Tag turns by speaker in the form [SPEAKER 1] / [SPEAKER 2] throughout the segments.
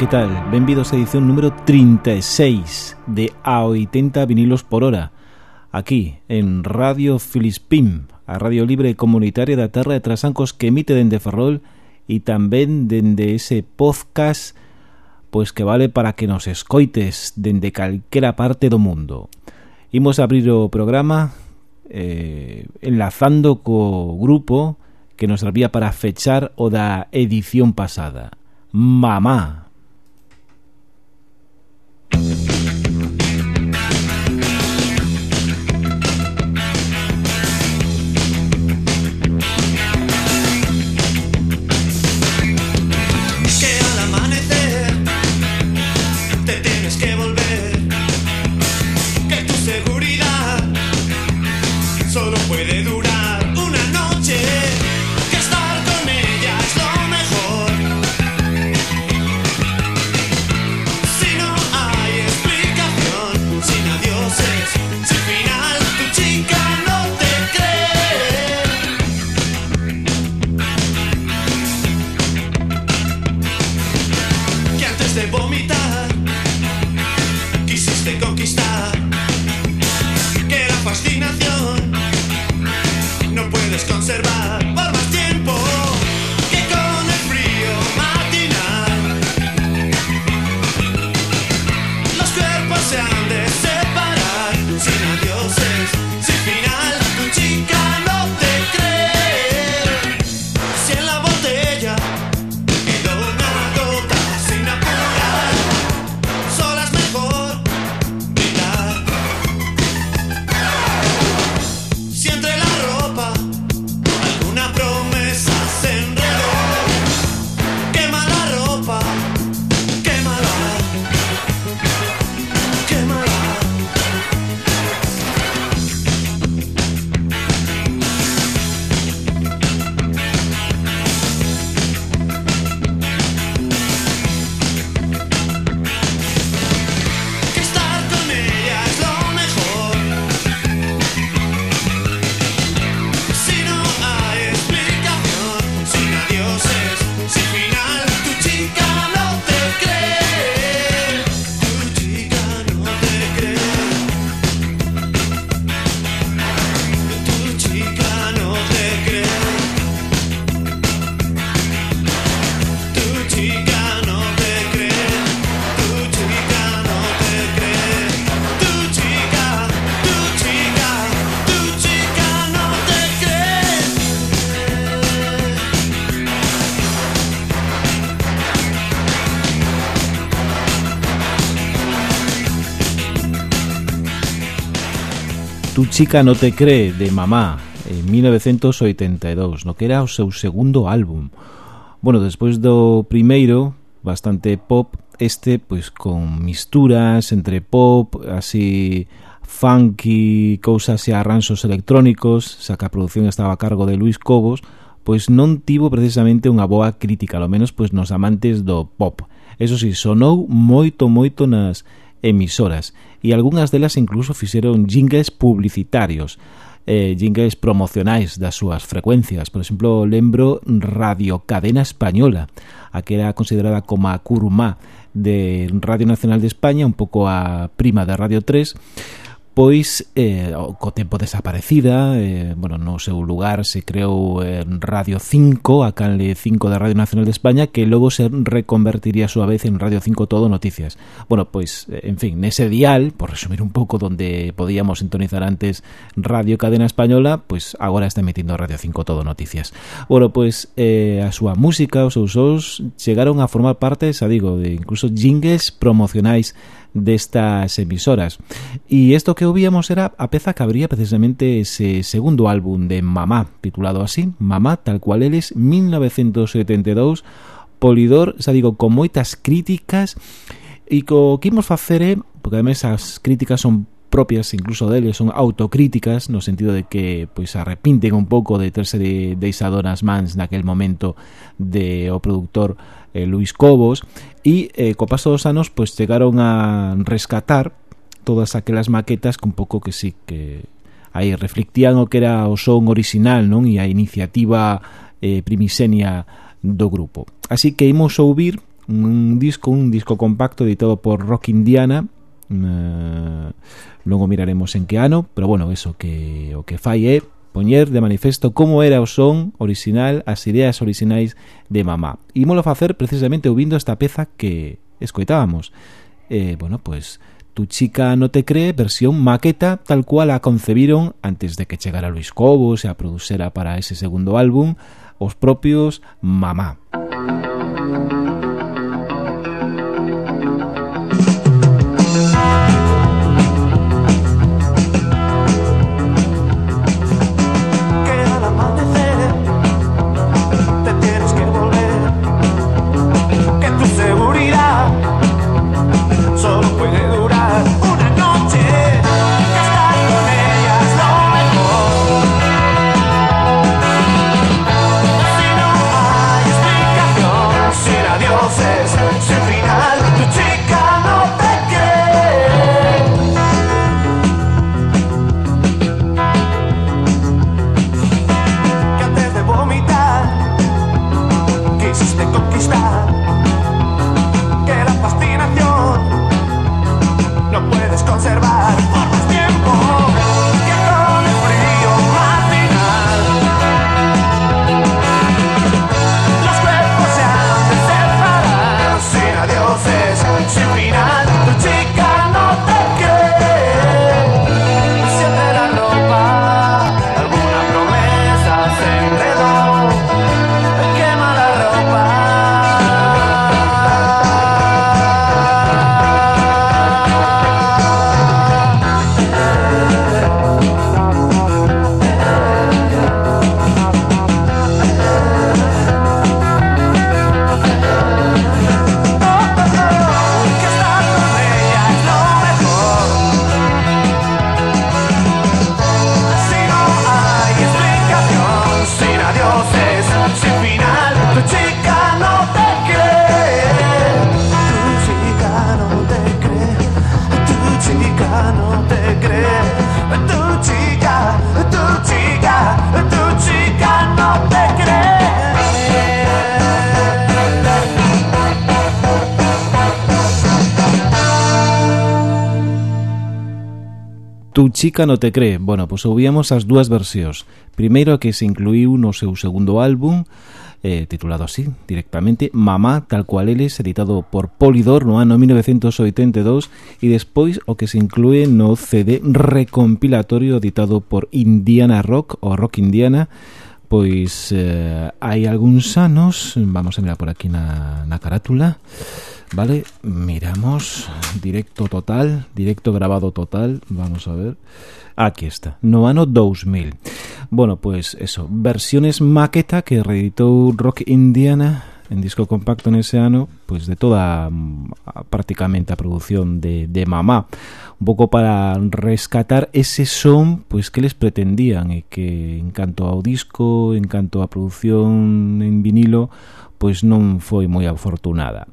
[SPEAKER 1] que tal? Benvidos a edición número 36 de A80 vinilos por hora Aquí, en Radio Filispim A radio libre comunitaria da terra de Trasancos que emite dende Ferrol E tamén dende ese podcast Pois que vale para que nos escoites dende calquera parte do mundo Imos abrir o programa eh, enlazando co grupo que nos servía para fechar o da edición pasada. Mamá. chica no te cree de Mamá en 1982, no que era o seu segundo álbum. Bueno, despois do primeiro, bastante pop, este pois con misturas entre pop, así funky, cousas e arranxos electrónicos, xa que a produción estaba a cargo de Luis Cobos, pois non tivo precisamente unha boa crítica, ao menos pois nos amantes do pop. Eso sí, sonou moito moito nas emisoras e algunhas delas incluso fixeron jingles publicitarios eh, jingles promocionais das súas frecuencias. Por exemplo, lembro Radio Cadena Española, a que era considerada como a curumá de Radio Nacional de España, un pouco a prima da Radio 3, pois eh, co tempo desaparecida eh, bueno, no seu lugar se creou en Radio 5 a canle 5 da Radio Nacional de España que logo se reconvertiría a súa vez en Radio 5 Todo Noticias. Bueno, pois, eh, en fin, nese dial por resumir un pouco donde podíamos sintonizar antes Radio Cadena Española pois agora está emitindo Radio 5 Todo Noticias. Bueno, pois eh, a súa música, os seus sons chegaron a formar parte, xa digo, de incluso jingles promocionais destas emisoras. E isto que ouvíamos era a peza que abría precisamente ese segundo álbum de Mamá, titulado así, Mamá, tal cual eles, 1972, Polidor, xa digo, con moitas críticas, e co que imos facer é, porque ademais as críticas son propias incluso deles, son autocríticas no sentido de que pois arrepinten un pouco de terse de deixado nas mans naquel momento de o produtor eh, Luis Cobos e eh, co paso dos anos pois chegaron a rescatar todas aquelas maquetas que un pouco que sí que aí reflectían o que era o son original, non? E a iniciativa eh, primixenia do grupo. Así que imos ouvir un disco, un disco compacto editado por Rock Indiana Mm, eh, logo miraremos en que ano, pero bueno, eso que o que fai é poñer de manifesto como era o son original, as ideas orixinais de mamá. Imolo facer precisamente ouvindo esta peza que escoitábamos. Eh, bueno, pois pues, Tu chica no te cree versión maqueta tal cual a concebiron antes de que chegara Luis Cobos e a producera para ese segundo álbum os propios Mamá. Música Chica no te cree. Bueno, pois ouvíamos as dúas versións. Primeiro a que se incluiu no seu segundo álbum, eh, titulado así, directamente, Mamá, tal cual eles, editado por Polidor no? Ano 1982, e despois o que se inclúe no CD recompilatorio editado por Indiana Rock, o Rock Indiana, pois eh, hai algúns anos, vamos a mirar por aquí na, na carátula, Vale, miramos. Directo total, directo grabado total. Vamos a ver. Aquí está, no ano 2000. Bueno, pues eso, versiones maqueta que reeditó Rock Indiana en disco compacto en ese ano, pues de toda mm, prácticamente a produción de, de Mamá, un pouco para rescatar ese son pues que les pretendían e que en canto ao disco, en canto a produción en vinilo, pois pues non foi moi afortunada.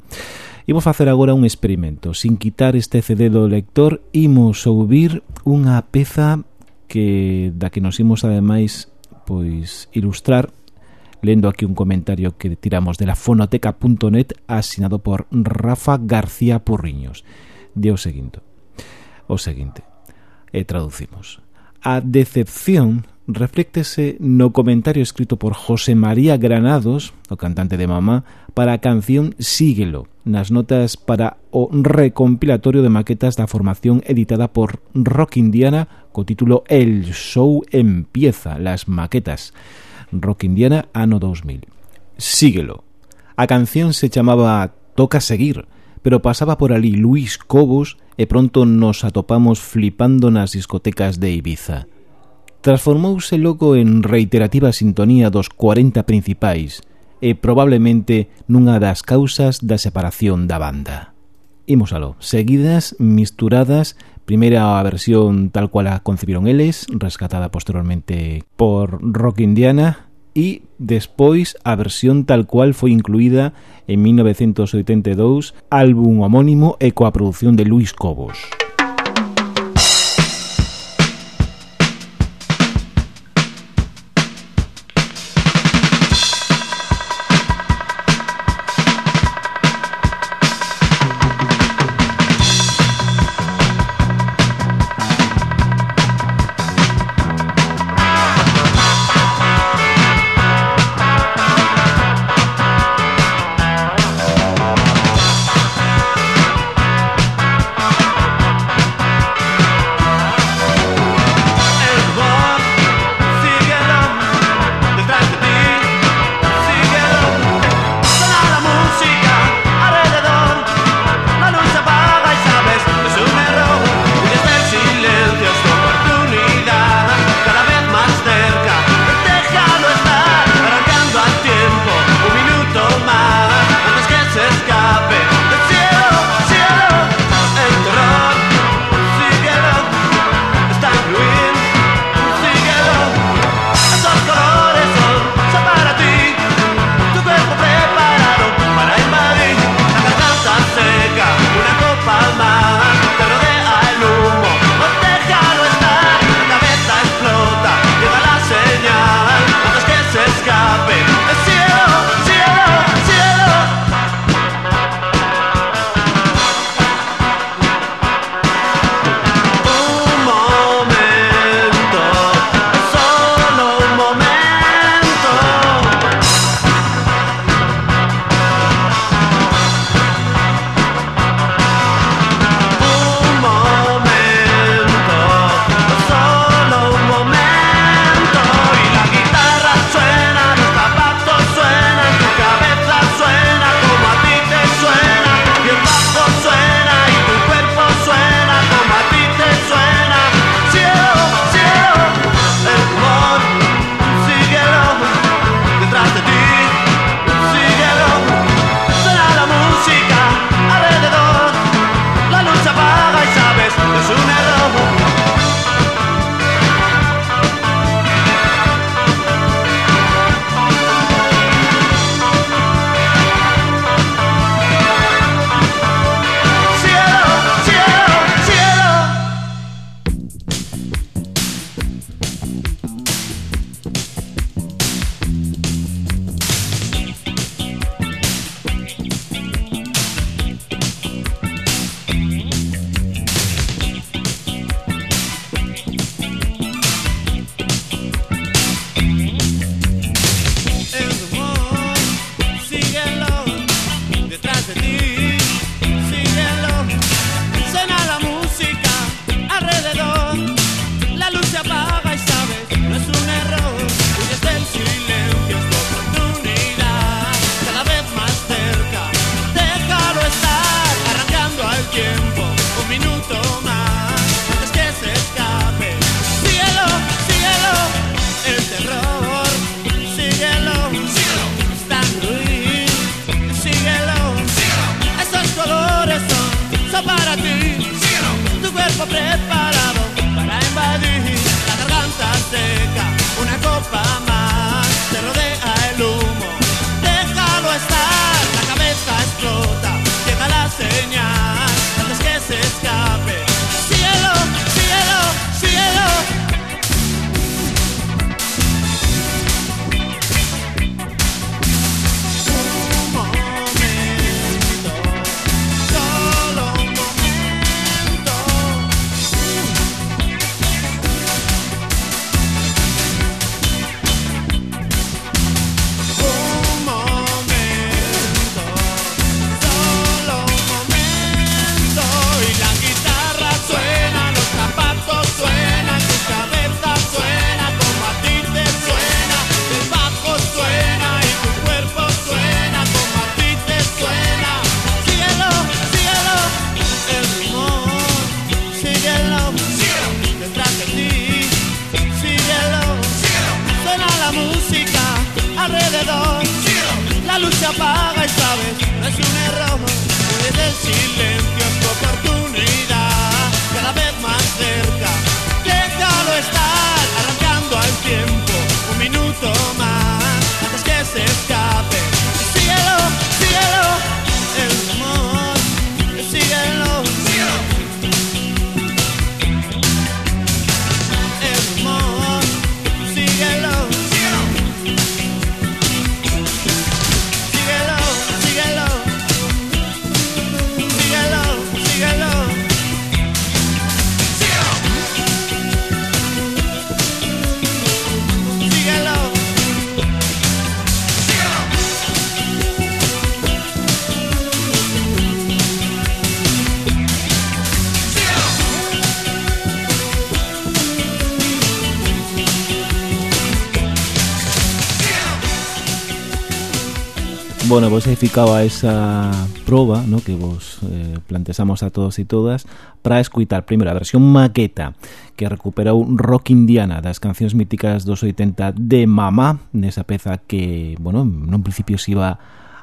[SPEAKER 1] Imos facer agora un experimento. Sin quitar este CD do lector, imos ouvir unha peza que da que nos imos ademais pois ilustrar lendo aquí un comentario que tiramos de la fonoteca.net asinado por Rafa García Porriños. De o seguinte. O seguinte. E traducimos. A decepción refléctese no comentario escrito por José María Granados, o cantante de Mamá, para a canción Síguelo, nas notas para o recompilatorio de maquetas da formación editada por Rock Indiana co título El show empieza, las maquetas. Rock Indiana ano 2000. Síguelo. A canción se chamaba Toca seguir, pero pasaba por ali Luis Cobos e pronto nos atopamos flipando nas discotecas de Ibiza transformouse logo en reiterativa sintonía dos 40 principais e probablemente nunha das causas da separación da banda. Imos aló, seguidas, misturadas, primeira a versión tal cual a concibiron eles, rescatada posteriormente por Rock Indiana, e despois a versión tal cual foi incluída en 1982, álbum homónimo e coa produción de Luis Cobos. significaba esa proba no, que vos eh, plantexamos a todos e todas para escuitar primeiro a versión maqueta que recuperou rock indiana das cancións míticas dos 80 de Mamá nesa peza que, bueno, nun principio se iba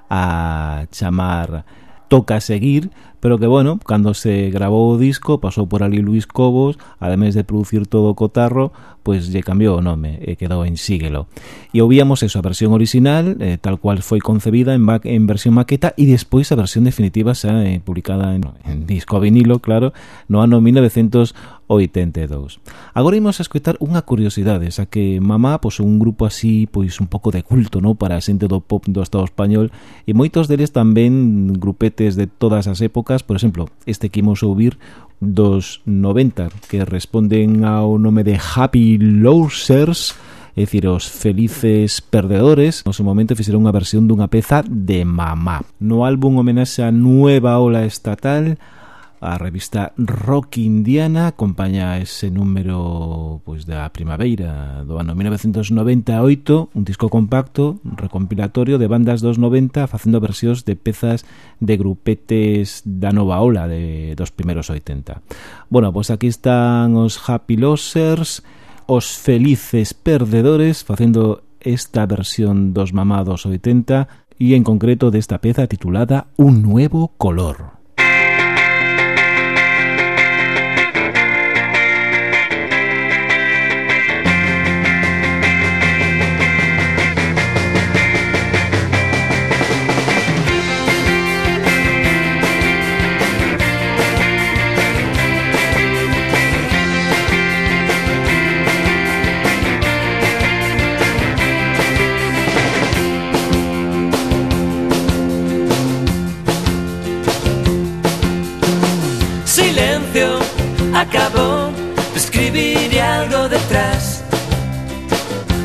[SPEAKER 1] a chamar toca seguir, pero que bueno, cando se grabou o disco, pasou por ali Luis Cobos, ademais de producir todo o cotarro, pois lle cambiou o nome e eh, quedou en Síguelo. E ouvíamos eso, a versión original, eh, tal cual foi concebida en, back, en versión maqueta e despois a versión definitiva xa eh, publicada en, en disco vinilo, claro, no ano 1900 82. Agora imos a escoitar unha curiosidade, xa que Mamá pois un grupo así pois un pouco de culto, no, para a xente do pop do Estado español e moitos deles tamén grupetes de todas as épocas, por exemplo, este que imos ouvir dos 90 que responden ao nome de Happy Losers, é dicir, os felices perdedores, no seu momento fixeron unha versión dunha peza de Mamá. No álbum homenaxe a Nueva Ola Estatal, a revista Rock Indiana acompaña ese número pois da primavera do ano 1998, un disco compacto, recompilatorio de bandas dos 90 facendo versións de pezas de grupetes da nova ola de dos primeiros 80. Bueno, pois aquí están os Happy Losers, os felices perdedores facendo esta versión dos mamados 80 e en concreto desta peza titulada Un nuevo color.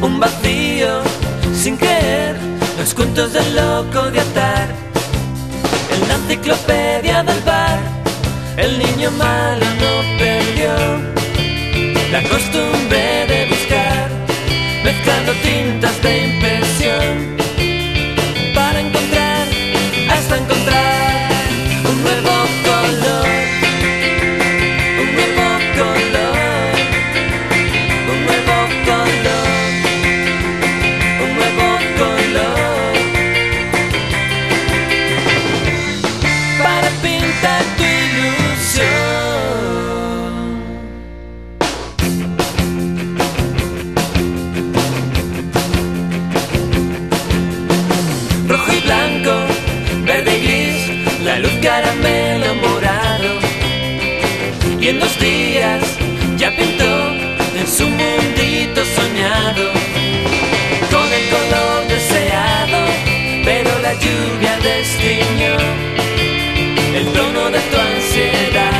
[SPEAKER 2] Un vacío, sin creer, los cuentos del loco de atar. En la enciclopedia del bar, el niño malo no perdió la costumbre de buscar, mezclando tintas de impresión en dos días ya pintó en su mundito soñado con el color deseado, pero la lluvia destiñó el tono de tu ansiedad.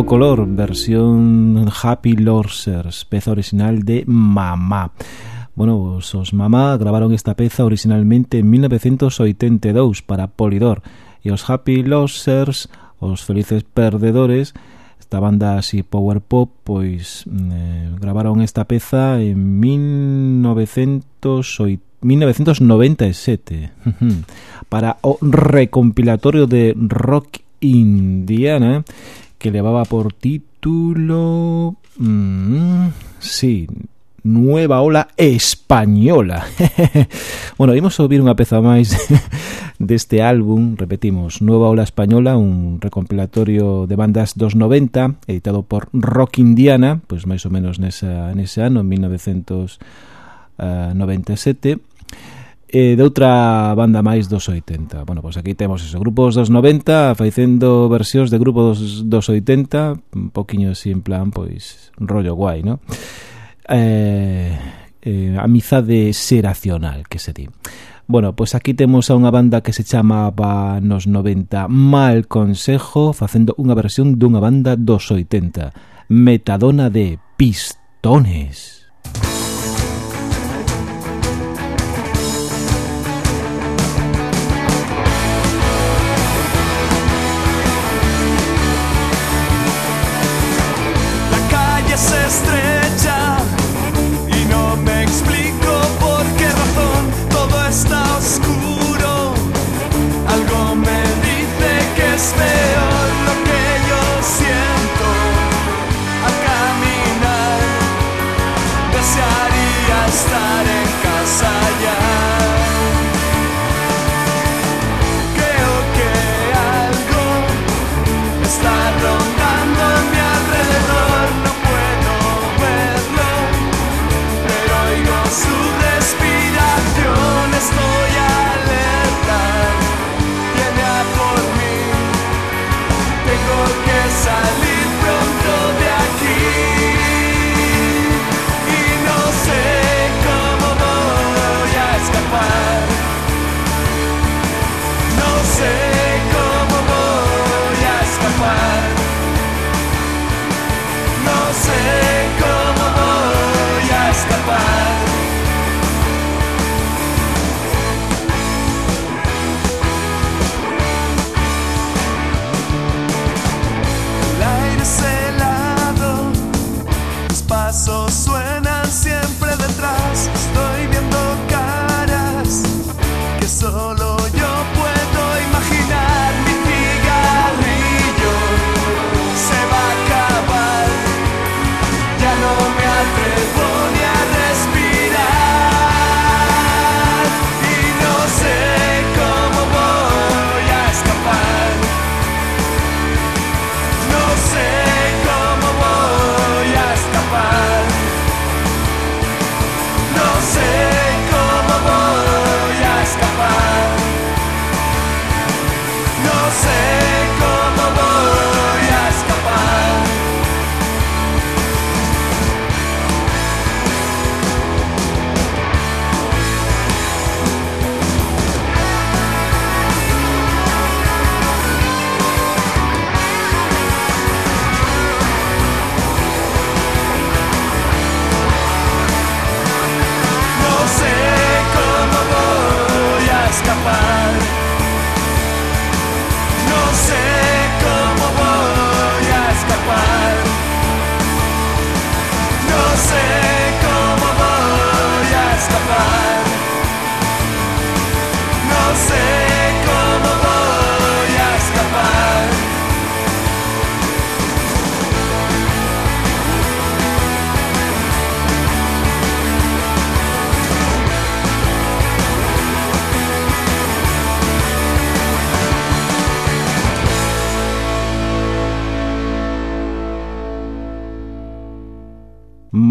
[SPEAKER 2] Nuevo color,
[SPEAKER 1] versión Happy Losers, peza original de Mamá. Bueno, os Mamá gravaron esta peza originalmente en 1982 para Polidor e os Happy Losers, os felices perdedores, esta banda así power pop, pois eh, gravaron esta peza en 1980 1997 para o recompilatorio de rock indiana que levaba por título... Mm, sí, Nueva Ola Española. bueno, vimos subir unha peza máis deste álbum, repetimos, Nueva Ola Española, un recompilatorio de bandas dos 90, editado por Rock Indiana, pois máis ou menos nesa, nese ano, en 1997, e de outra banda máis dos 80. Bueno, pois aquí temos esos grupos dos 90 facendo versións de grupos dos 80, un poquinho así en plan, pois, rollo guai, ¿no? Eh, eh, amizade seracional, que se di. Bueno, pois aquí temos a unha banda que se chamaba nos 90 Mal Consejo facendo unha versión dunha banda dos 80 Metadona de Pistones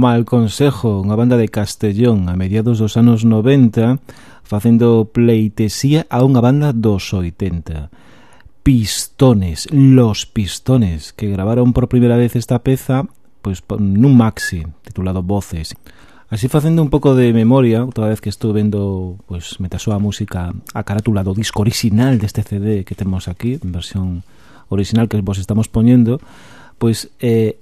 [SPEAKER 1] Mal Consejo, unha banda de Castellón a mediados dos anos 90 facendo pleitesía a unha banda dos 80. Pistones, Los Pistones, que gravaron por primeira vez esta peza pois nun maxi titulado Voces. Así facendo un pouco de memoria, outra vez que estou vendo, pois, me a música a carátula do disco original deste CD que temos aquí, en versión original que vos estamos poñendo, pois eh,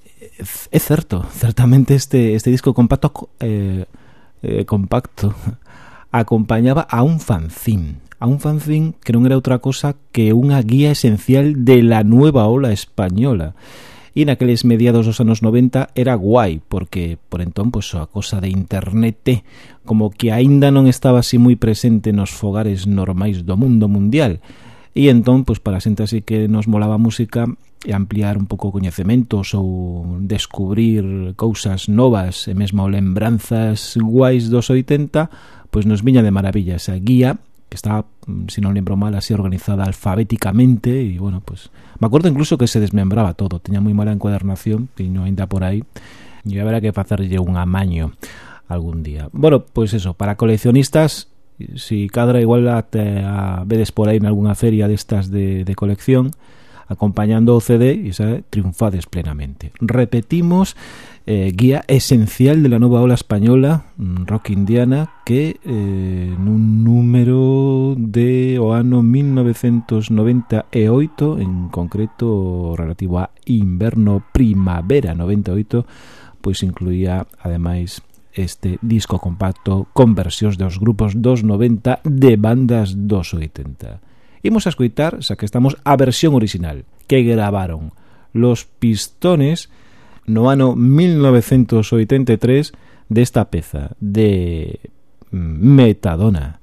[SPEAKER 1] é certo, certamente este, este disco compacto eh, eh, compacto acompañaba a un fanzine a un fanzine que non era outra cosa que unha guía esencial de la nueva ola española. E naqueles mediados dos anos 90 era guai porque por entón pois, a cosa de internet como que aínda non estaba así moi presente nos fogares normais do mundo mundial. E entón, pois para a xente así que nos molaba a música e ampliar un pouco coñecementos ou descubrir cousas novas e mesmo lembranzas guais dos 80, pois nos viña de maravilla esa guía que está, si non lembro mal, así organizada alfabéticamente e, bueno, pues me acordo incluso que se desmembraba todo, teña moi mala encuadernación, tiño ainda por aí e haberá que facerlle un amaño algún día. Bueno, pois pues eso, para coleccionistas si cadra igual a, te, a vedes por aí en algunha feria destas de, de colección acompañando o CD e xa triunfades plenamente. Repetimos, eh, guía esencial de la nova ola española, mm, rock indiana, que eh, nun número de o ano 1998, en concreto relativo a inverno primavera 98, pois incluía ademais este disco compacto con versións dos grupos dos 90 de bandas dos 80. Imos a escoitar, xa que estamos, a versión original que gravaron los pistones no ano 1983 desta peza de Metadona.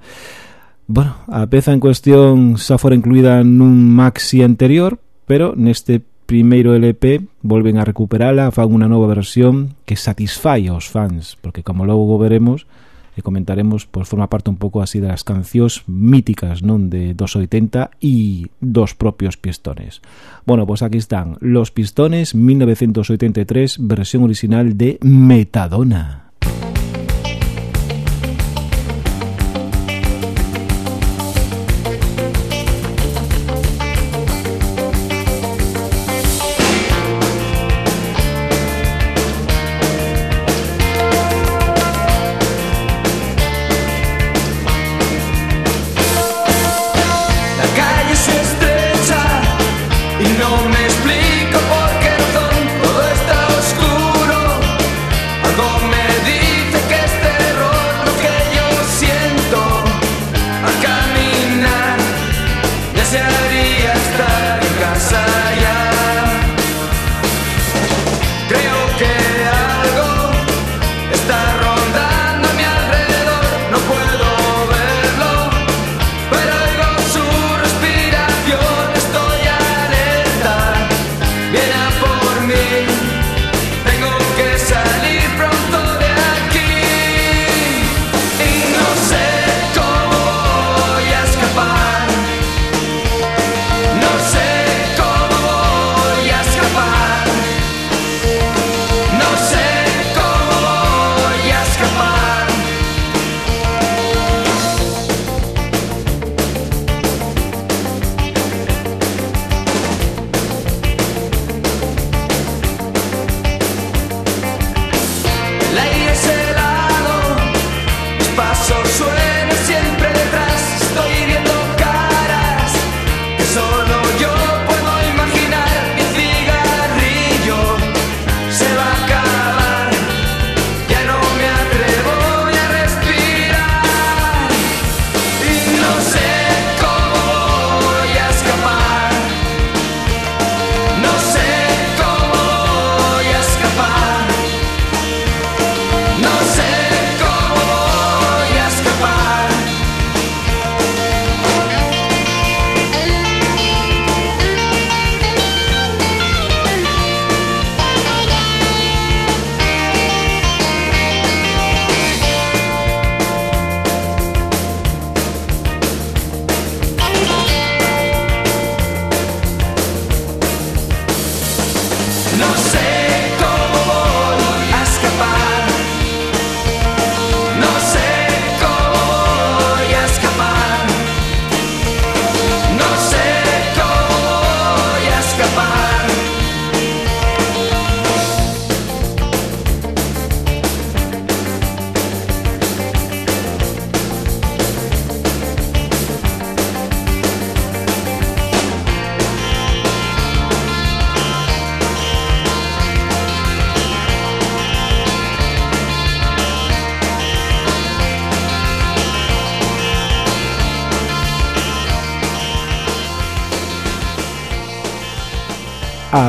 [SPEAKER 1] Bueno, a peza en cuestión xa fora incluída nun maxi anterior, pero neste primeiro LP volven a recuperala, fan unha nova versión que satisfai aos fans, porque como logo veremos, e comentaremos, pois forma parte un pouco así das cancións míticas non de dos 80 e dos propios Pistones. Bueno, pois aquí están Los Pistones 1983, versión original de Metadona.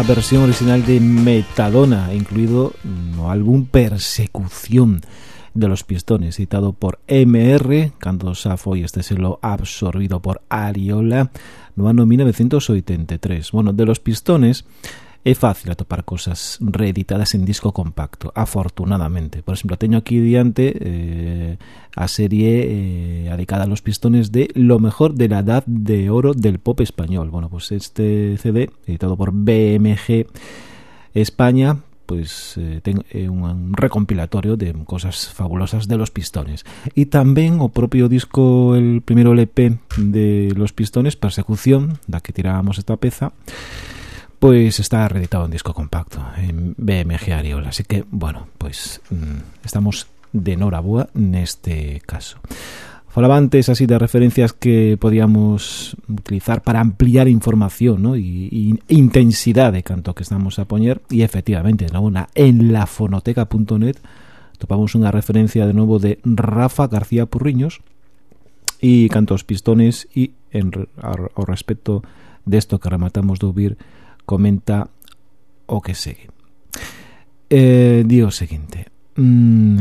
[SPEAKER 1] Versión original de Metadona, incluído no álbum Persecución de los Pistones, citado por MR, cando xa foi este selo absorbido por Ariola no ano 1983. Bueno, de los Pistones É fácil atopar cousas reeditadas en disco compacto, afortunadamente. Por exemplo, teño aquí diante eh, a serie eh, adicada a los pistones de Lo mejor de la edad de oro del pop español. Bueno, pues este CD, editado por BMG España, pues eh, ten eh, un recompilatorio de cosas fabulosas de Los Pistones. E tamén o propio disco, el primeiro LP de Los Pistones, Persecución, da que tirábamos esta peza, pois está reeditado en disco compacto en BMG Ariola, así que, bueno, pois estamos de Noraboa neste caso. Falaba antes así de referencias que podíamos utilizar para ampliar información ¿no? y, y intensidad de canto que estamos a poñer e efectivamente na una en lafonoteca.net topamos unha referencia de novo de Rafa García Purriños e cantos pistones e en, ao respecto desto que rematamos de ouvir comenta o que segue. Eh, di o seguinte. Mm,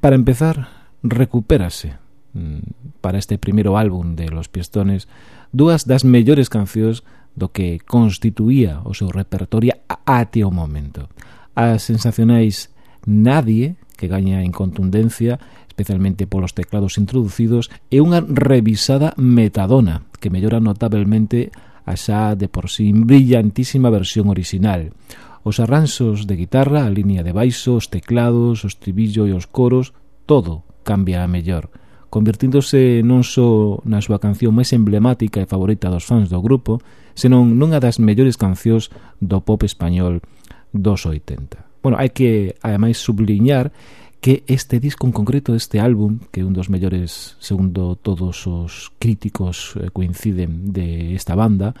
[SPEAKER 1] para empezar, recupérase mm, para este primeiro álbum de Los Piestones dúas das mellores cancións do que constituía o seu repertorio ate o momento. As sensacionais Nadie, que gaña en contundencia, especialmente polos teclados introducidos, e unha revisada Metadona, que mellora notablemente a a xa de por sí brillantísima versión original. Os arranxos de guitarra, a línea de baixo, os teclados, os tribillo e os coros, todo cambia a mellor, convirtiéndose non só na súa canción máis emblemática e favorita dos fans do grupo, senón nunha das mellores cancións do pop español dos 80. Bueno, hai que, ademais, subliñar que este disco en concreto, este álbum, que é un dos mellores, segundo todos os críticos eh, coinciden de esta banda,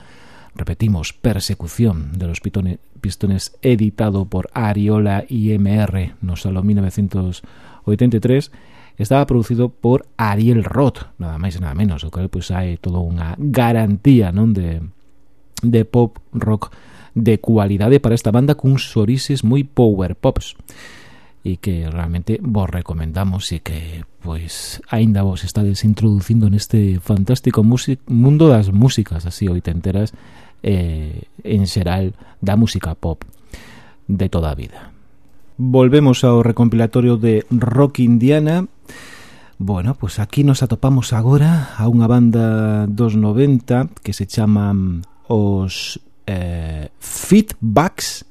[SPEAKER 1] repetimos, Persecución de los Pistones, editado por Ariola IMR no salón 1983, estaba producido por Ariel Roth, nada máis e nada menos, o que pois hai toda unha garantía non de, de pop rock de cualidade para esta banda cuns sorises moi power pops e que realmente vos recomendamos e que pois aínda vos estades introducindo neste fantástico mundo das músicas así oitenteras eh, en xeral da música pop de toda a vida. Volvemos ao recompilatorio de Rock Indiana Bueno, pues aquí nos atopamos agora a unha banda dos 90 que se chaman mm, os eh, Feedbacks,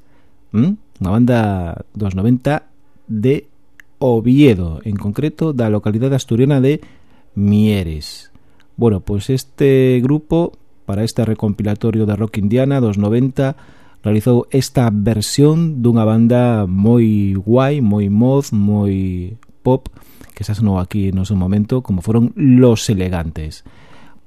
[SPEAKER 1] ¿m? unha banda dos 90 de Oviedo, en concreto da localidade asturiana de Mieres. Bueno, pues este grupo, para este recompilatorio de rock indiana dos 90, realizou esta versión dunha banda moi guai, moi mod, moi pop, que xa sonou aquí no seu momento, como foron Los Elegantes.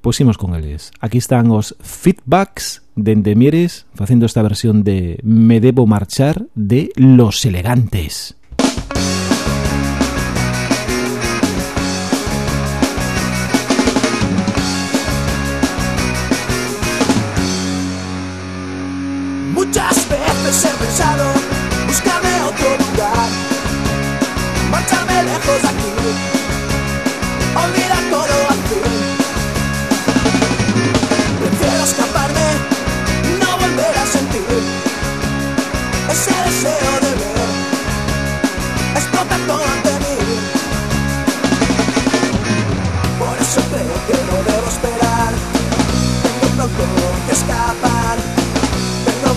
[SPEAKER 1] Pois imos con eles. Aquí están os feedbacks dende Mieres facendo esta versión de Me debo marchar de Los Elegantes.
[SPEAKER 3] Thank you.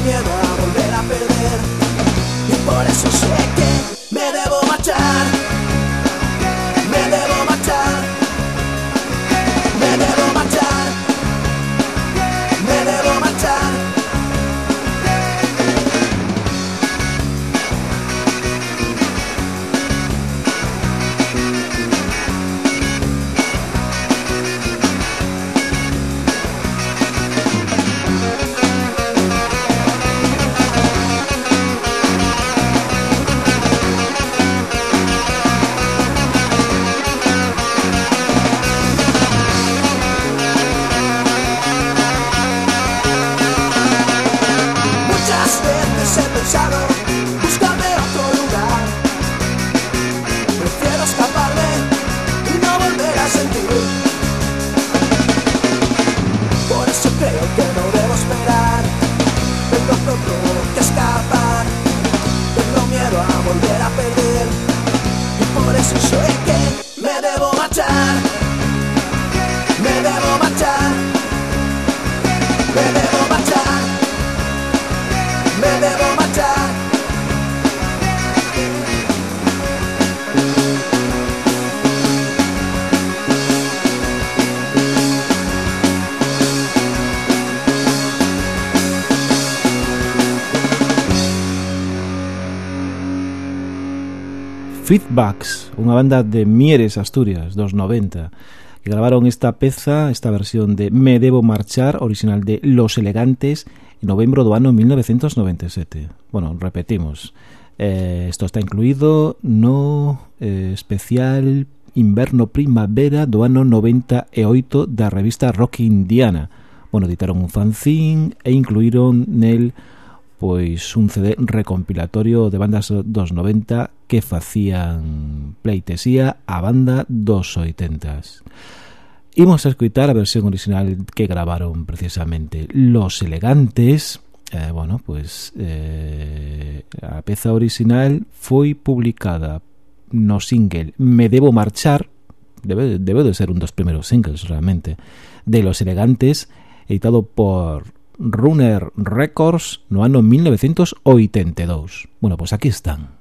[SPEAKER 3] Miedo a volver a perder. Y por eso sé que
[SPEAKER 1] Kickbacks, unha banda de Mieres, Asturias, dos 90, que gravaron esta peza, esta versión de Me Debo Marchar, original de Los Elegantes, en novembro do ano 1997. Bueno, repetimos, eh, esto está incluído no eh, especial inverno-primavera do ano 98 da revista Rock Indiana. Bueno, editaron un fanzín e incluíron nel pois un CD recompilatorio de bandas dos 90 que facían pleitesía a banda dos 80s. Imos a escutar a versión original que gravaron precisamente Los Elegantes. Eh, bueno, pues eh, a peza original foi publicada no single Me Debo Marchar, debe, debe de ser un dos primeros singles realmente, de Los Elegantes, editado por Runner Records no ano 1982. Bueno, pues aquí están.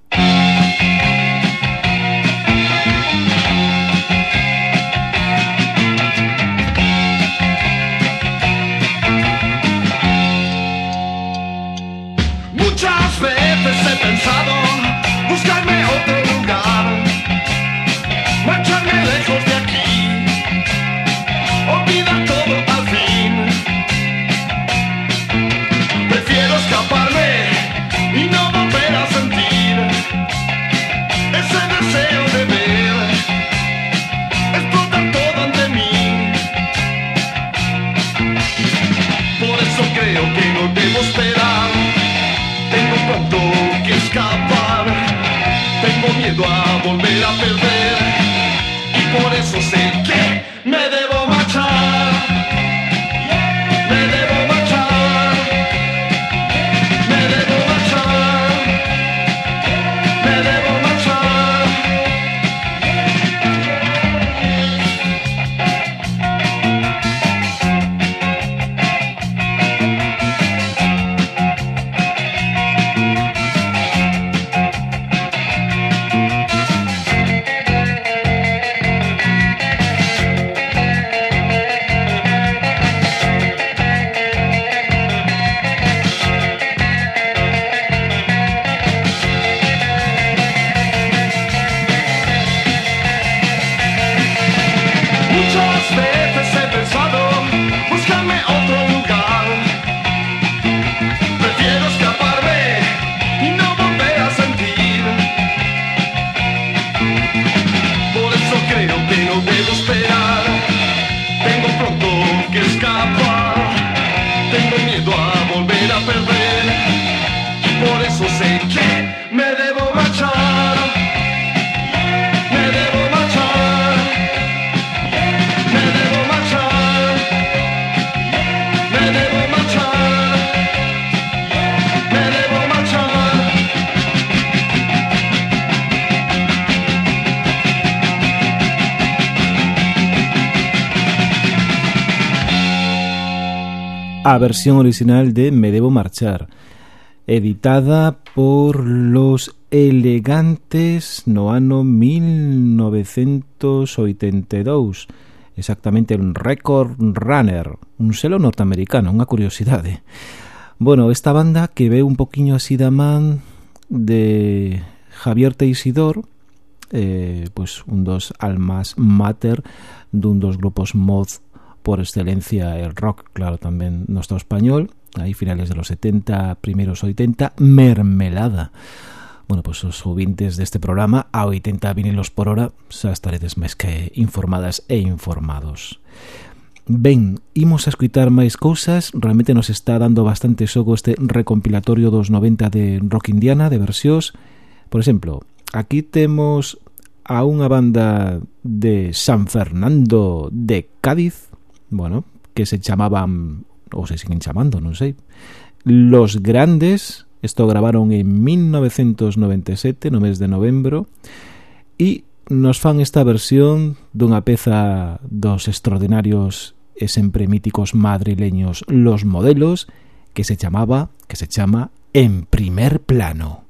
[SPEAKER 4] a
[SPEAKER 1] versión original de Me Debo Marchar, editada por Los Elegantes no ano 1982, exactamente un Record Runner, un selo norteamericano, unha curiosidade. ¿eh? Bueno, esta banda que ve un poquinho así da man de Javier Teisidor, eh, pues un dos almas mater dun dos grupos mod por excelencia el rock, claro, tamén no Estado español, aí finales de los 70, primeiros 80, Mermelada. Bueno, pues os ouvintes deste programa a 80 vinilos por hora xa estaredes máis que informadas e informados. Ben, imos a escutar máis cousas Realmente nos está dando bastante xogo este recompilatorio dos 90 de Rock Indiana, de versións Por exemplo, aquí temos a unha banda de San Fernando de Cádiz bueno, que se chamaban, ou se siguen chamando, non sei, Los Grandes, isto gravaron en 1997, no mes de novembro, e nos fan esta versión dunha peza dos extraordinarios e sempre míticos madrileños Los Modelos, que se chamaba, que se chama En Primer Plano.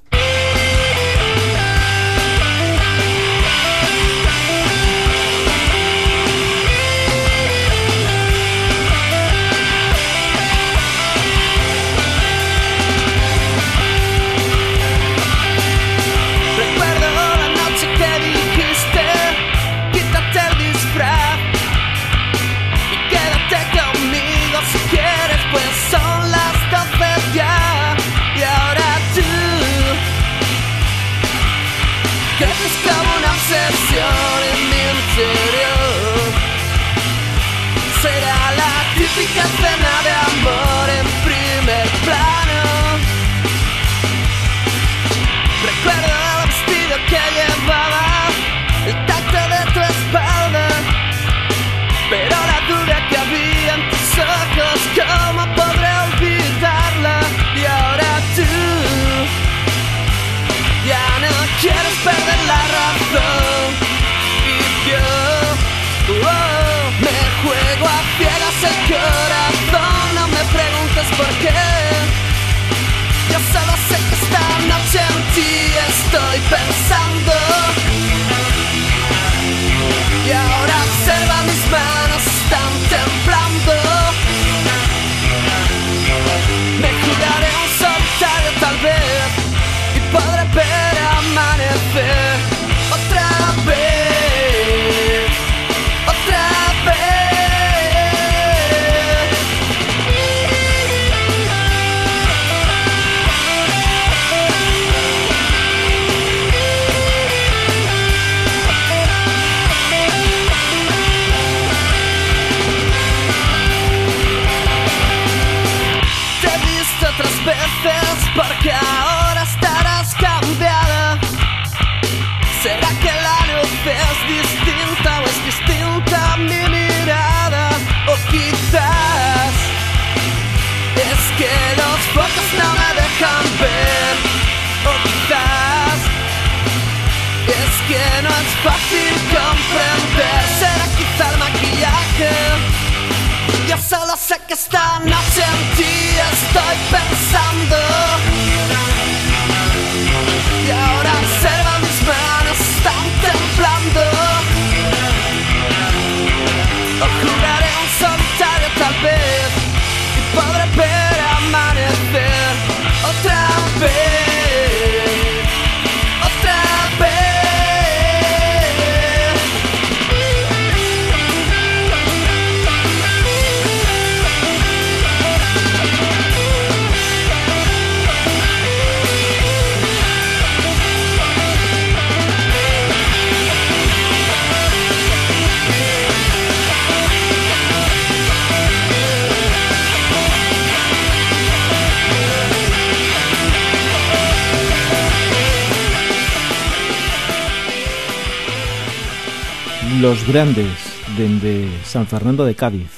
[SPEAKER 2] Los
[SPEAKER 1] Grandes dende San Fernando de Cádiz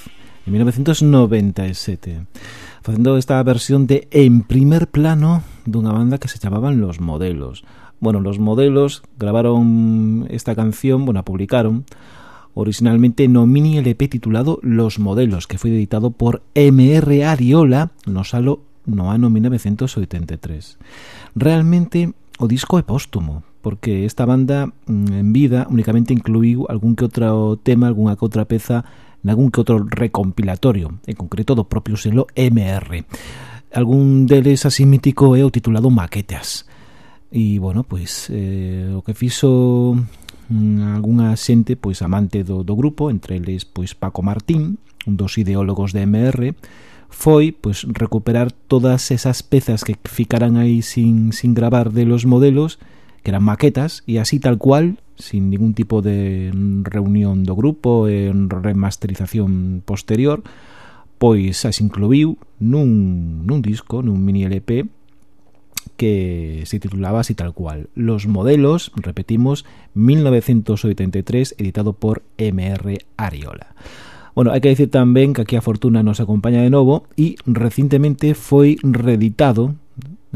[SPEAKER 1] en 1997 facendo esta versión de En primer plano dunha banda que se chamaban Los Modelos. Bueno, Los Modelos grabaron esta canción, bueno, a publicaron originalmente no mini LP titulado Los Modelos que foi editado por MR Ariola no salo no ano 1983 Realmente o disco é póstumo porque esta banda mm, en vida únicamente incluiu algún que outro tema, algunha que outra peza nalgún que outro recompilatorio, en concreto do propio selo MR. Algún deles así mítico é o titulado Maquetas. E, bueno, pois, eh, o que fixo mm, algunha xente pois amante do, do grupo, entre eles pois Paco Martín, un dos ideólogos de MR, foi pois recuperar todas esas pezas que ficaran aí sin, sin gravar de los modelos que eran maquetas e así tal cual sin ningún tipo de reunión do grupo en remasterización posterior pois as incluiu nun, nun disco, nun mini LP que se titulaba así tal cual Los modelos, repetimos, 1983, editado por MR Ariola. Bueno, hai que dicir tamén que aquí a Fortuna nos acompaña de novo e recentemente foi reeditado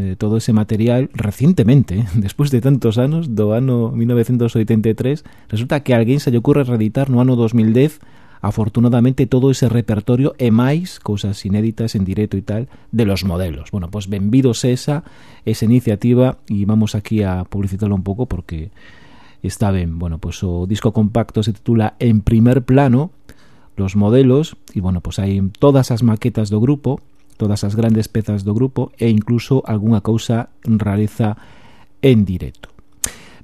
[SPEAKER 1] eh, todo ese material recientemente, ¿eh? despois de tantos anos, do ano 1983, resulta que alguén se lle ocurre reeditar no ano 2010 afortunadamente todo ese repertorio e máis cousas inéditas en directo e tal de los modelos. Bueno, pois pues, benvidos esa esa iniciativa e vamos aquí a publicitarlo un pouco porque está ben. Bueno, pois pues, o disco compacto se titula En primer plano, los modelos e bueno, pois pues, hai todas as maquetas do grupo todas as grandes pezas do grupo e incluso algunha cousa rareza en directo.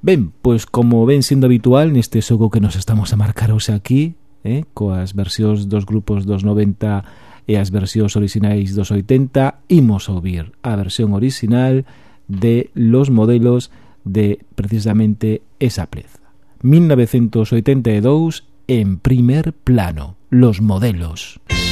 [SPEAKER 1] Ben, pois como ven sendo habitual neste xogo que nos estamos a marcar hoxe aquí, eh, coas versións dos grupos dos 90 e as versións orixinais dos 80, imos ouvir a versión orixinal de los modelos de precisamente esa preza. 1982 en primer plano, los modelos.
[SPEAKER 2] Música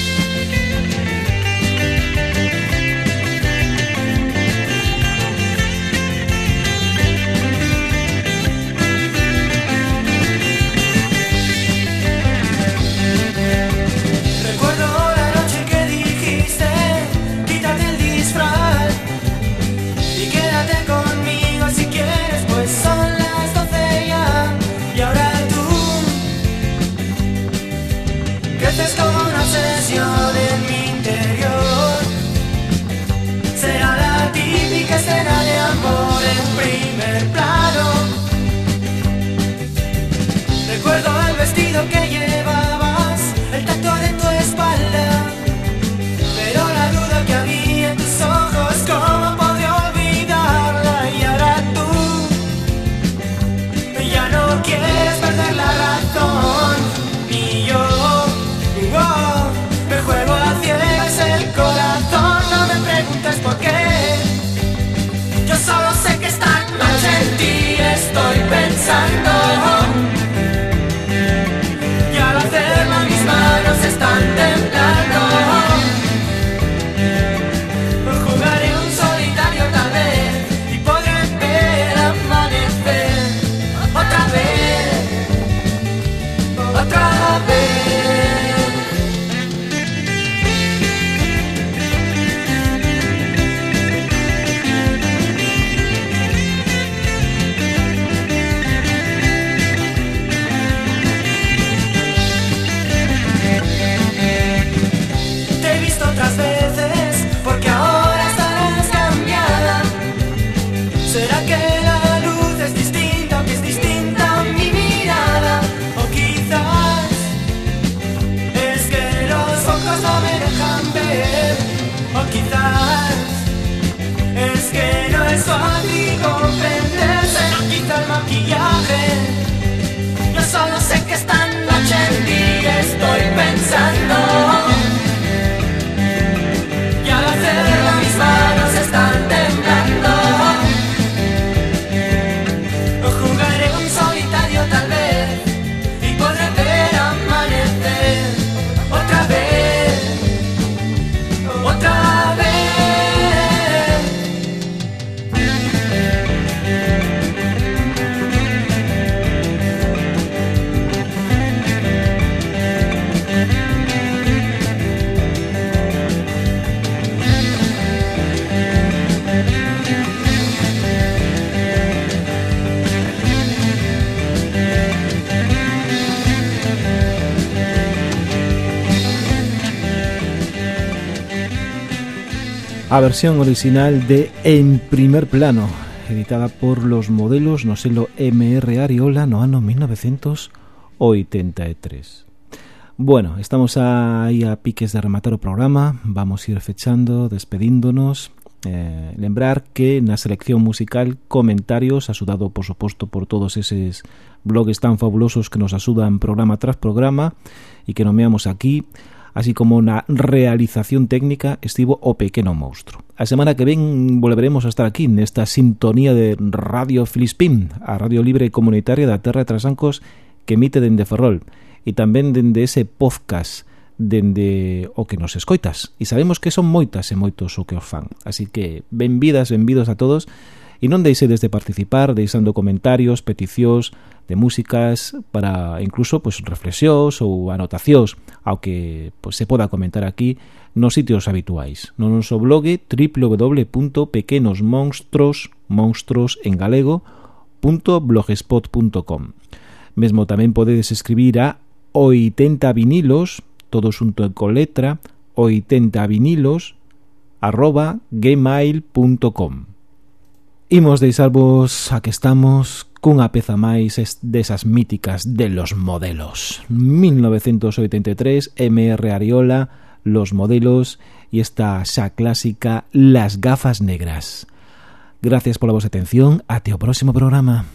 [SPEAKER 1] A versión original de En Primer Plano, editada por los modelos no selo MR Ariola no ano 1983. Bueno, estamos aí a piques de rematar o programa, vamos ir fechando, despedíndonos. Eh, lembrar que na selección musical comentarios, asudado por suposto por todos eses blogs tan fabulosos que nos asudan programa tras programa e que nomeamos aquí, así como na realización técnica estivo o pequeno monstro. A semana que ven volveremos a estar aquí nesta sintonía de Radio Filispín, a Radio Libre Comunitaria da Terra de Trasancos que emite dende Ferrol e tamén dende ese podcast dende o que nos escoitas. E sabemos que son moitas e moitos o que os fan. Así que benvidas, benvidos a todos E non deixedes de participar deixando comentarios, peticións de músicas para incluso pues, reflexións ou anotacións ao que pues, se poda comentar aquí nos sitios habituais. No noso blog www.pequenosmonstros monstros en Mesmo tamén podedes escribir a 80 vinilos, todo xunto con letra, 80 vinilos, arroba gmail.com Imos deixarvos a que estamos cunha peza máis desas míticas de los modelos. 1983, MR Ariola, Los modelos e esta xa clásica Las gafas negras. Gracias pola vosa atención, ate o próximo programa.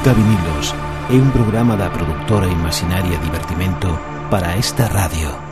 [SPEAKER 1] 80 vinilos é un programa da produtora Imaginaria Divertimento para esta radio.